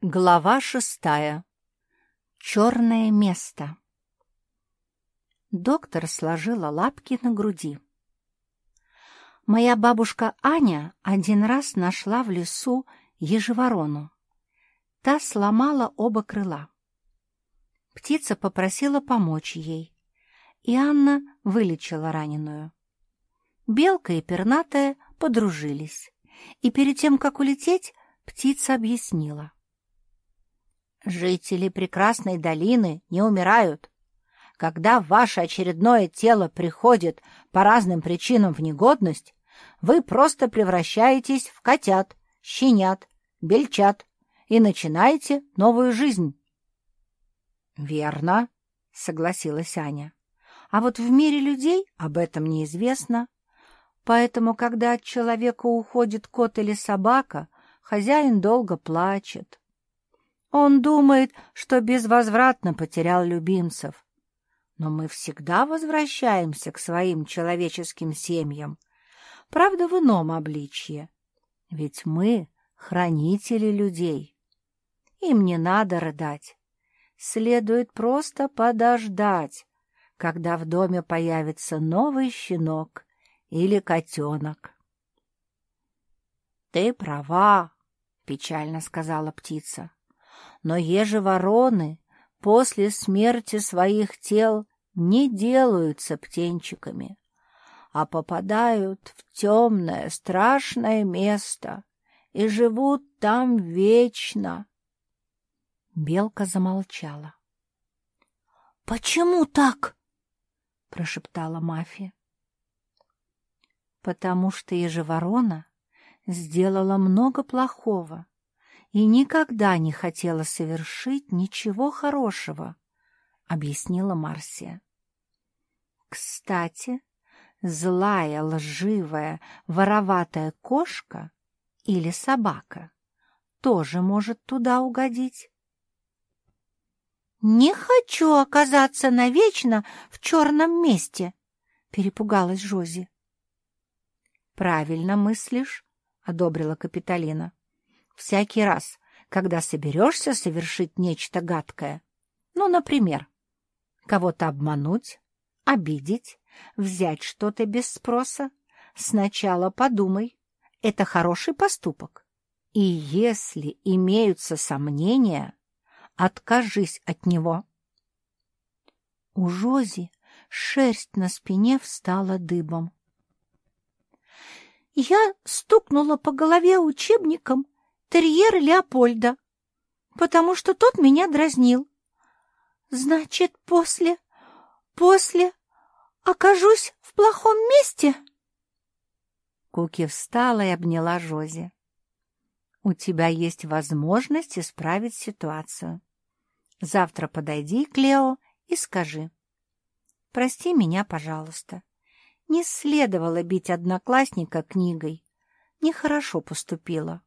Глава шестая. Черное место. Доктор сложила лапки на груди. Моя бабушка Аня один раз нашла в лесу ежеворону. Та сломала оба крыла. Птица попросила помочь ей, и Анна вылечила раненую. Белка и пернатая подружились, и перед тем, как улететь, птица объяснила — Жители прекрасной долины не умирают. Когда ваше очередное тело приходит по разным причинам в негодность, вы просто превращаетесь в котят, щенят, бельчат и начинаете новую жизнь. — Верно, — согласилась Аня. — А вот в мире людей об этом неизвестно. Поэтому, когда от человека уходит кот или собака, хозяин долго плачет. Он думает, что безвозвратно потерял любимцев. Но мы всегда возвращаемся к своим человеческим семьям, правда, в ином обличье. Ведь мы — хранители людей. Им не надо рыдать. Следует просто подождать, когда в доме появится новый щенок или котенок. — Ты права, — печально сказала птица но ежевороны после смерти своих тел не делаются птенчиками, а попадают в темное страшное место и живут там вечно. Белка замолчала. — Почему так? — прошептала мафия. — Потому что ежеворона сделала много плохого и никогда не хотела совершить ничего хорошего, — объяснила Марсия. Кстати, злая, лживая, вороватая кошка или собака тоже может туда угодить. «Не хочу оказаться навечно в черном месте», — перепугалась Жози. «Правильно мыслишь», — одобрила Капитолина всякий раз, когда соберешься совершить нечто гадкое. Ну, например, кого-то обмануть, обидеть, взять что-то без спроса. Сначала подумай, это хороший поступок. И если имеются сомнения, откажись от него. У Жози шерсть на спине встала дыбом. Я стукнула по голове учебником терьер Леопольда, потому что тот меня дразнил. Значит, после, после окажусь в плохом месте? Куки встала и обняла Жози. У тебя есть возможность исправить ситуацию. Завтра подойди к Лео и скажи. Прости меня, пожалуйста. Не следовало бить одноклассника книгой. Нехорошо поступила.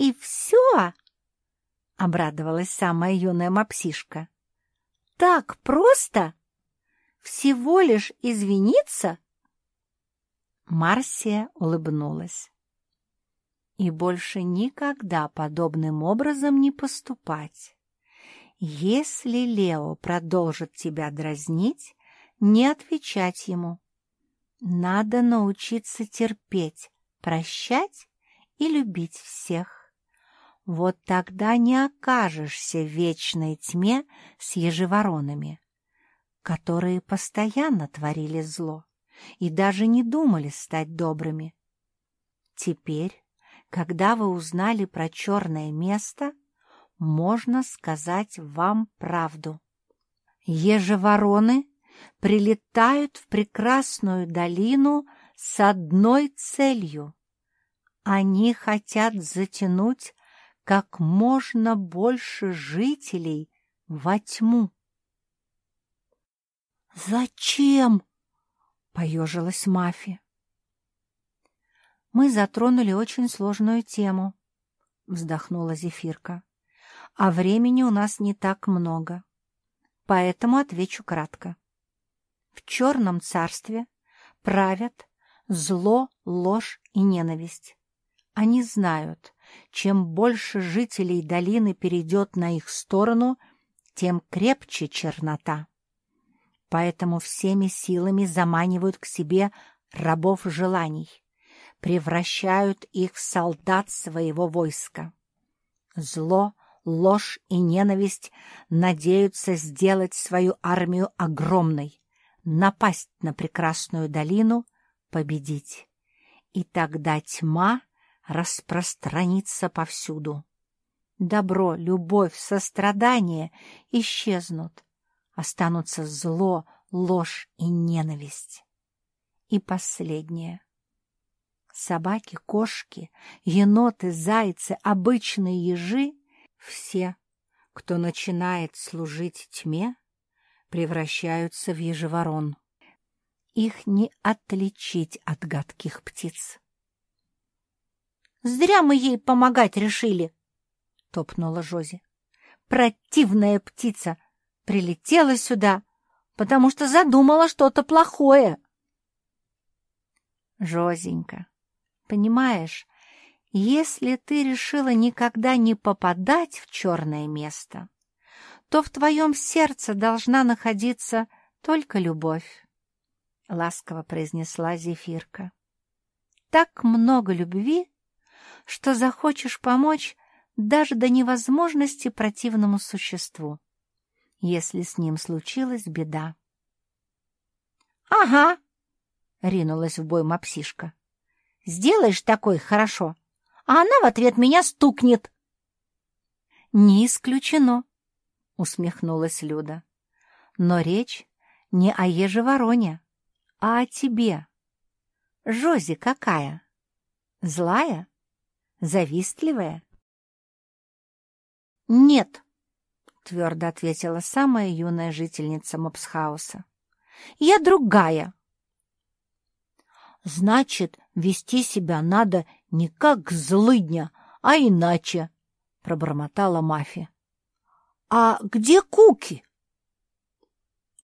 «И все?» — обрадовалась самая юная мопсишка. «Так просто? Всего лишь извиниться?» Марсия улыбнулась. «И больше никогда подобным образом не поступать. Если Лео продолжит тебя дразнить, не отвечать ему. Надо научиться терпеть, прощать и любить всех. Вот тогда не окажешься в вечной тьме с ежеворонами, которые постоянно творили зло и даже не думали стать добрыми. Теперь, когда вы узнали про черное место, можно сказать вам правду. Ежевороны прилетают в прекрасную долину с одной целью. Они хотят затянуть как можно больше жителей во тьму. «Зачем?» — поежилась Мафи. «Мы затронули очень сложную тему», — вздохнула Зефирка. «А времени у нас не так много, поэтому отвечу кратко. В черном царстве правят зло, ложь и ненависть. Они знают, чем больше жителей долины перейдет на их сторону, тем крепче чернота. Поэтому всеми силами заманивают к себе рабов желаний, превращают их в солдат своего войска. Зло, ложь и ненависть надеются сделать свою армию огромной, напасть на прекрасную долину, победить. И тогда тьма распространится повсюду. Добро, любовь, сострадание исчезнут. Останутся зло, ложь и ненависть. И последнее. Собаки, кошки, еноты, зайцы, обычные ежи — все, кто начинает служить тьме, превращаются в ежеворон. Их не отличить от гадких птиц. «Зря мы ей помогать решили!» — топнула Жози. «Противная птица! Прилетела сюда, потому что задумала что-то плохое!» «Жозенька, понимаешь, если ты решила никогда не попадать в черное место, то в твоем сердце должна находиться только любовь ласково произнесла Зефирка. Так много любви, что захочешь помочь даже до невозможности противному существу, если с ним случилась беда. «Ага!» — ринулась в бой мапсишка. «Сделаешь такой хорошо, а она в ответ меня стукнет!» «Не исключено!» — усмехнулась Люда. «Но речь не о ежевороне, а о тебе? Жози какая? Злая? Завистливая? Нет, твердо ответила самая юная жительница Мопсхауса. Я другая. Значит, вести себя надо не как злыдня, а иначе, пробормотала Мафи. А где Куки?